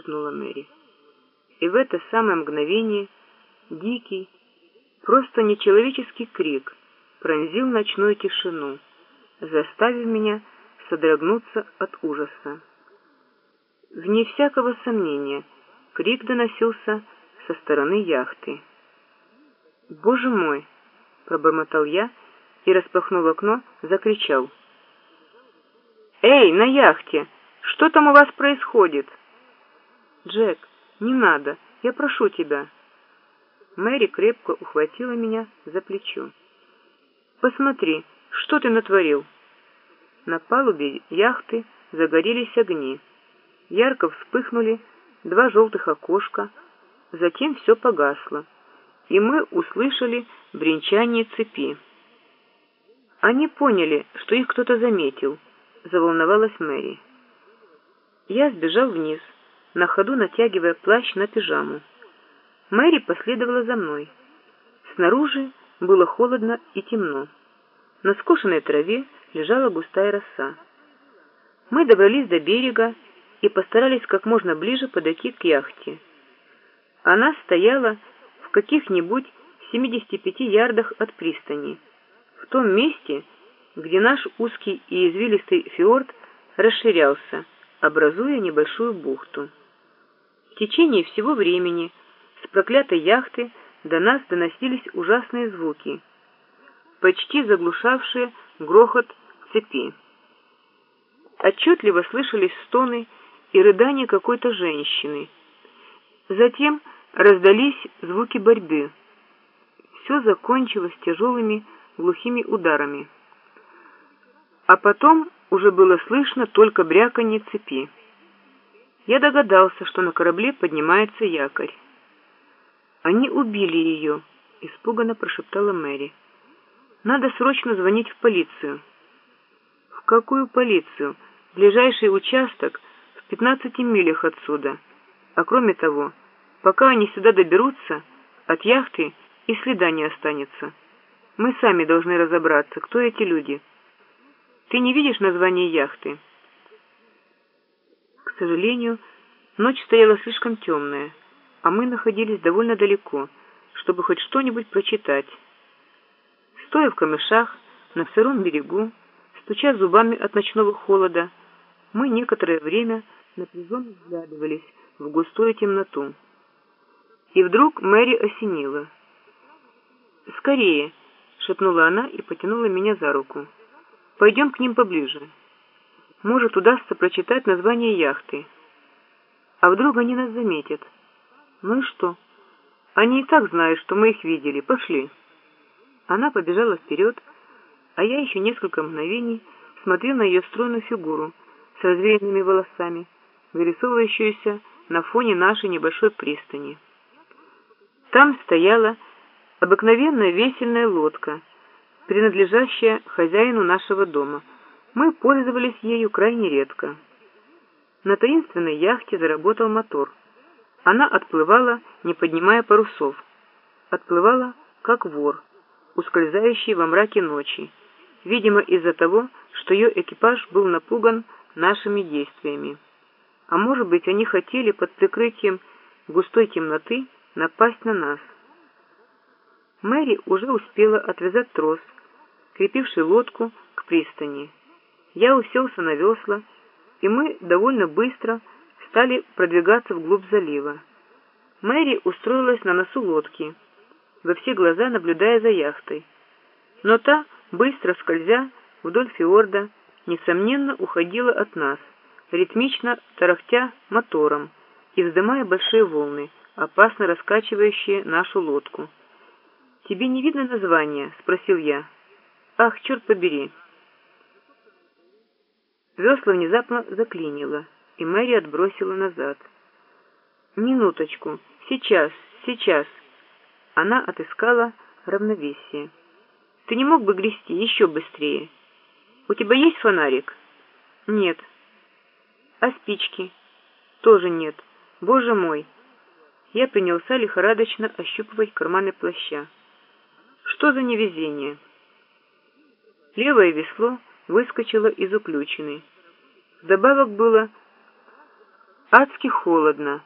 шепнула Мэри. И в это самое мгновение дикий, просто нечеловеческий крик пронзил ночную тишину, заставив меня содрогнуться от ужаса. Вне всякого сомнения, крик доносился со стороны яхты. «Боже мой!» — пробормотал я и, распахнув окно, закричал. «Эй, на яхте! Что там у вас происходит?» «Джек, не надо, я прошу тебя». Мэри крепко ухватила меня за плечо. «Посмотри, что ты натворил?» На палубе яхты загорелись огни. Ярко вспыхнули два желтых окошка, затем все погасло, и мы услышали бренчание цепи. Они поняли, что их кто-то заметил, заволновалась Мэри. Я сбежал вниз, на ходу натягивая плащ на пижаму. Мэри последовала за мной. Снаружи было холодно и темно. На скошенной траве лежала густая роса. Мы добрались до берега и постарались как можно ближе подойти к яхте. Она стояла в каких-нибудь 75 ярдах от пристани, в том месте, где наш узкий и извилистый фьорд расширялся, образуя небольшую бухту. В течение всего времени с проклятой яхты до нас доносились ужасные звуки, почти заглушавшие грохот цепи. Отчетливо слышались стоны и рыдания какой-то женщины. Затем раздались звуки борьбы. Все закончилось тяжелыми глухими ударами. А потом уже было слышно только бряканье цепи. Я догадался, что на корабле поднимается якорь. «Они убили ее», — испуганно прошептала Мэри. «Надо срочно звонить в полицию». «В какую полицию? Ближайший участок в 15 милях отсюда. А кроме того, пока они сюда доберутся, от яхты и следа не останется. Мы сами должны разобраться, кто эти люди». Ты не видишь название яхты? Сожалению, ночь стояла слишком темная, а мы находились довольно далеко, чтобы хоть что-нибудь прочитать. Стоя в камышах на сыром берегу, стуча зубами от ночного холода, мы некоторое время напряженно взглядывались в густую темноту. И вдруг Мэри осенила. «Скорее!» — шепнула она и потянула меня за руку. Пойдем к ним поближе. Может, удастся прочитать название яхты. А вдруг они нас заметят? Ну и что? Они и так знают, что мы их видели. Пошли. Она побежала вперед, а я еще несколько мгновений смотрел на ее стройную фигуру с развеянными волосами, вырисовывающуюся на фоне нашей небольшой пристани. Там стояла обыкновенная весельная лодка — принадлежащая хозяину нашего дома. Мы пользовались ею крайне редко. На таинственной яхте заработал мотор. Она отплывала, не поднимая парусов. Отплывала, как вор, ускользающий во мраке ночи, видимо, из-за того, что ее экипаж был напуган нашими действиями. А может быть, они хотели под прикрытием густой темноты напасть на нас. Мэри уже успела отвязать трос, крепивший лодку к пристани. Я уселся на весла, и мы довольно быстро стали продвигаться вглубь залива. Мэри устроилась на носу лодки, во все глаза наблюдая за яхтой. Но та, быстро скользя вдоль фьорда, несомненно уходила от нас, ритмично тарахтя мотором и вздымая большие волны, опасно раскачивающие нашу лодку. «Тебе не видно названия?» — спросил я. Ах, черт побери! Весла внезапно заклинило, и Мэри отбросила назад. «Минуточку! Сейчас! Сейчас!» Она отыскала равновесие. «Ты не мог бы грести еще быстрее? У тебя есть фонарик?» «Нет». «А спички?» «Тоже нет. Боже мой!» Я принялся лихорадочно ощупывать карманы плаща. «Что за невезение?» Левое весло выскочило из уключины. Добавок было Адски холодно,